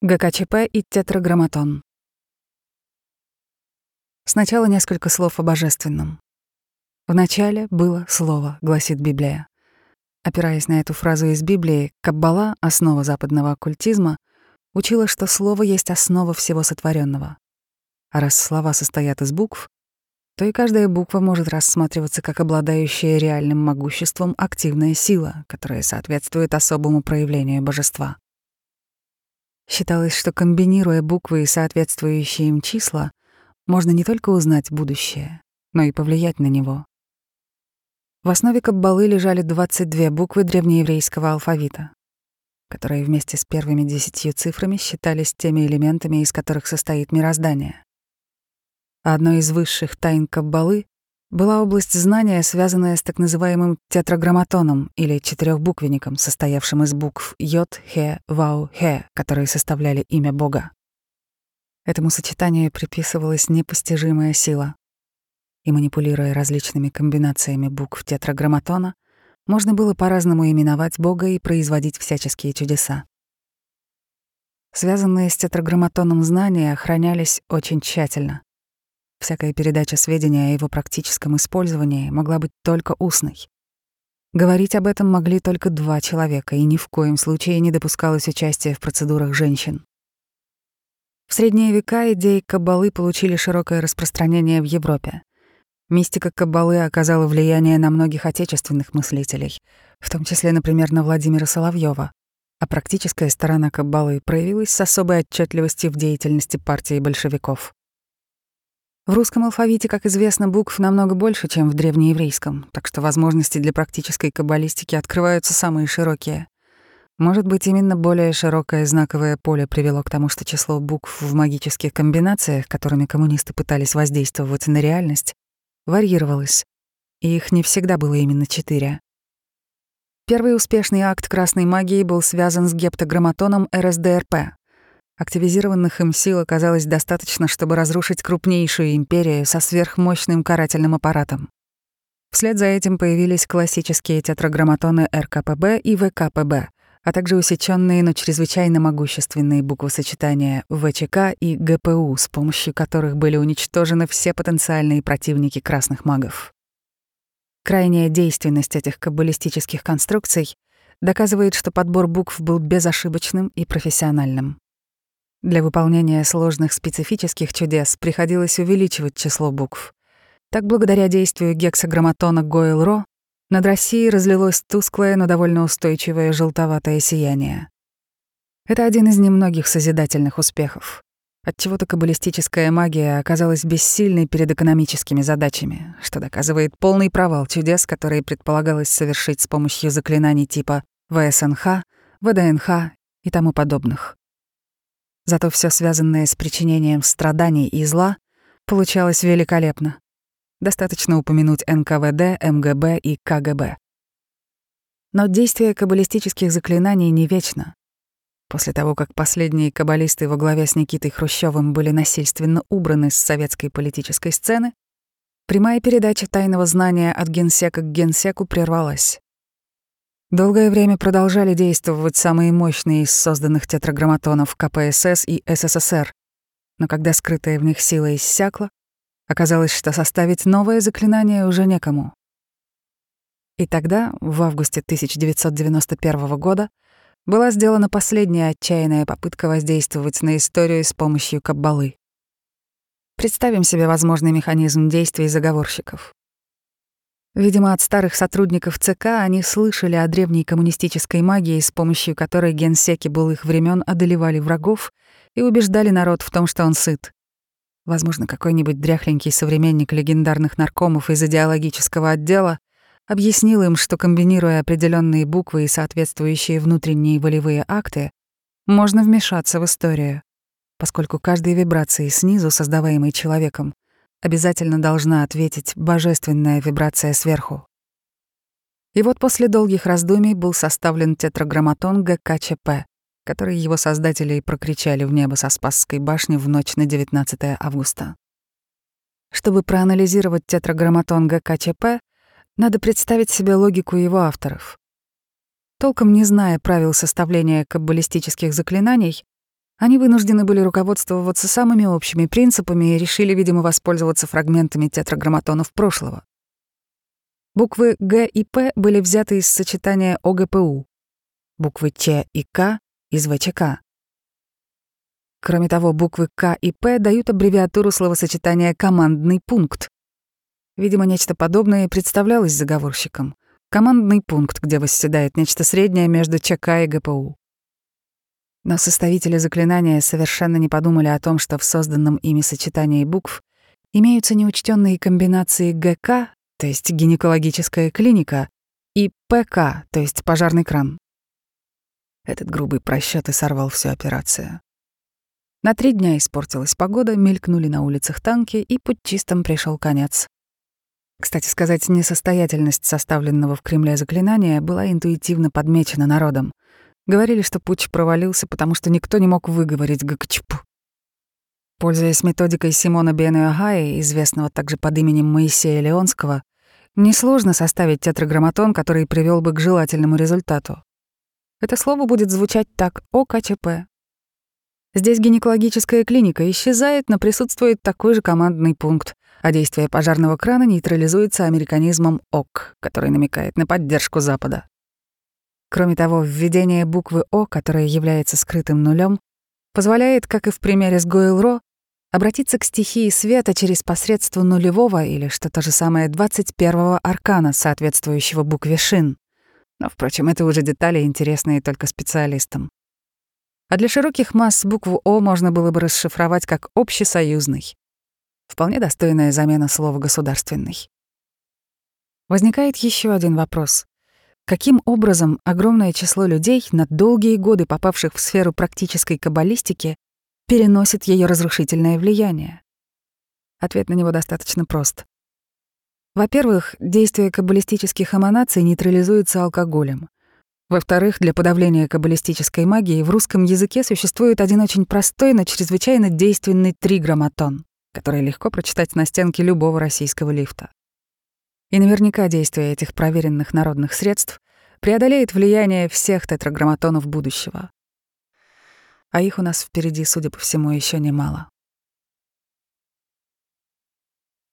ГКЧП и тетраграмматон. Сначала несколько слов о божественном. «В начале было слово», — гласит Библия. Опираясь на эту фразу из Библии, Каббала, основа западного оккультизма, учила, что слово есть основа всего сотворенного. А раз слова состоят из букв, то и каждая буква может рассматриваться как обладающая реальным могуществом активная сила, которая соответствует особому проявлению божества. Считалось, что комбинируя буквы и соответствующие им числа, можно не только узнать будущее, но и повлиять на него. В основе каббалы лежали 22 буквы древнееврейского алфавита, которые вместе с первыми десятью цифрами считались теми элементами, из которых состоит мироздание. Одной из высших тайн каббалы была область знания, связанная с так называемым тетраграмматоном или четырехбуквенником, состоявшим из букв йод, хе, вау, хе, которые составляли имя Бога. Этому сочетанию приписывалась непостижимая сила. И манипулируя различными комбинациями букв тетраграмматона, можно было по-разному именовать Бога и производить всяческие чудеса. Связанные с тетраграмматоном знания охранялись очень тщательно. Всякая передача сведений о его практическом использовании могла быть только устной. Говорить об этом могли только два человека, и ни в коем случае не допускалось участия в процедурах женщин. В средние века идеи каббалы получили широкое распространение в Европе. Мистика каббалы оказала влияние на многих отечественных мыслителей, в том числе, например, на Владимира Соловьева, а практическая сторона каббалы проявилась с особой отчетливостью в деятельности партии большевиков. В русском алфавите, как известно, букв намного больше, чем в древнееврейском, так что возможности для практической каббалистики открываются самые широкие. Может быть, именно более широкое знаковое поле привело к тому, что число букв в магических комбинациях, которыми коммунисты пытались воздействовать на реальность, варьировалось, и их не всегда было именно четыре. Первый успешный акт красной магии был связан с гептограмматоном РСДРП, Активизированных им сил оказалось достаточно, чтобы разрушить крупнейшую империю со сверхмощным карательным аппаратом. Вслед за этим появились классические тетраграмматоны РКПБ и ВКПБ, а также усеченные, но чрезвычайно могущественные буквосочетания ВЧК и ГПУ, с помощью которых были уничтожены все потенциальные противники красных магов. Крайняя действенность этих каббалистических конструкций доказывает, что подбор букв был безошибочным и профессиональным. Для выполнения сложных специфических чудес приходилось увеличивать число букв. Так, благодаря действию гексаграмматона Гойл-Ро, над Россией разлилось тусклое, но довольно устойчивое желтоватое сияние. Это один из немногих созидательных успехов. Отчего-то каббалистическая магия оказалась бессильной перед экономическими задачами, что доказывает полный провал чудес, которые предполагалось совершить с помощью заклинаний типа ВСНХ, ВДНХ и тому подобных. Зато все связанное с причинением страданий и зла получалось великолепно. Достаточно упомянуть НКВД, МГБ и КГБ. Но действие каббалистических заклинаний не вечно. После того, как последние каббалисты во главе с Никитой Хрущевым были насильственно убраны с советской политической сцены, прямая передача тайного знания от генсека к генсеку прервалась. Долгое время продолжали действовать самые мощные из созданных тетраграмматонов КПСС и СССР, но когда скрытая в них сила иссякла, оказалось, что составить новое заклинание уже некому. И тогда, в августе 1991 года, была сделана последняя отчаянная попытка воздействовать на историю с помощью каббалы. Представим себе возможный механизм действий заговорщиков. Видимо, от старых сотрудников ЦК они слышали о древней коммунистической магии, с помощью которой генсеки былых времен одолевали врагов и убеждали народ в том, что он сыт. Возможно, какой-нибудь дряхленький современник легендарных наркомов из идеологического отдела объяснил им, что комбинируя определенные буквы и соответствующие внутренние волевые акты, можно вмешаться в историю, поскольку каждой вибрации снизу, создаваемой человеком, обязательно должна ответить божественная вибрация сверху. И вот после долгих раздумий был составлен тетраграмматон ГКЧП, который его создатели и прокричали в небо со Спасской башни в ночь на 19 августа. Чтобы проанализировать тетраграмматон ГКЧП, надо представить себе логику его авторов. Толком не зная правил составления каббалистических заклинаний, Они вынуждены были руководствоваться самыми общими принципами и решили, видимо, воспользоваться фрагментами тетраграмматонов прошлого. Буквы Г и П были взяты из сочетания ОГПУ, буквы Ч и К — из ВЧК. Кроме того, буквы К и П дают аббревиатуру словосочетания «командный пункт». Видимо, нечто подобное представлялось заговорщикам. Командный пункт, где восседает нечто среднее между ЧК и ГПУ. Но составители заклинания совершенно не подумали о том, что в созданном ими сочетании букв имеются неучтенные комбинации ГК, то есть гинекологическая клиника, и ПК, то есть пожарный кран. Этот грубый просчет и сорвал всю операцию. На три дня испортилась погода, мелькнули на улицах танки, и путчистам пришел конец. Кстати сказать, несостоятельность составленного в Кремле заклинания была интуитивно подмечена народом. Говорили, что путч провалился, потому что никто не мог выговорить ГКЧП. Пользуясь методикой Симона Бенуагая, известного также под именем Моисея Леонского, несложно составить тетраграмматон, который привел бы к желательному результату. Это слово будет звучать так ОКЧП. Здесь гинекологическая клиника исчезает, но присутствует такой же командный пункт, а действие пожарного крана нейтрализуется американизмом ОК, который намекает на поддержку Запада. Кроме того, введение буквы О, которая является скрытым нулем, позволяет, как и в примере с Гойл-Ро, обратиться к стихии света через посредство нулевого или, что то же самое, 21-го аркана, соответствующего букве Шин. Но, впрочем, это уже детали, интересные только специалистам. А для широких масс букву О можно было бы расшифровать как «общесоюзный». Вполне достойная замена слова «государственный». Возникает еще один вопрос. Каким образом огромное число людей, на долгие годы попавших в сферу практической каббалистики, переносит ее разрушительное влияние? Ответ на него достаточно прост. Во-первых, действие каббалистических эманаций нейтрализуется алкоголем. Во-вторых, для подавления каббалистической магии в русском языке существует один очень простой, но чрезвычайно действенный триграмматон, который легко прочитать на стенке любого российского лифта. И наверняка действие этих проверенных народных средств преодолеет влияние всех тетраграмматонов будущего. А их у нас впереди, судя по всему, еще немало.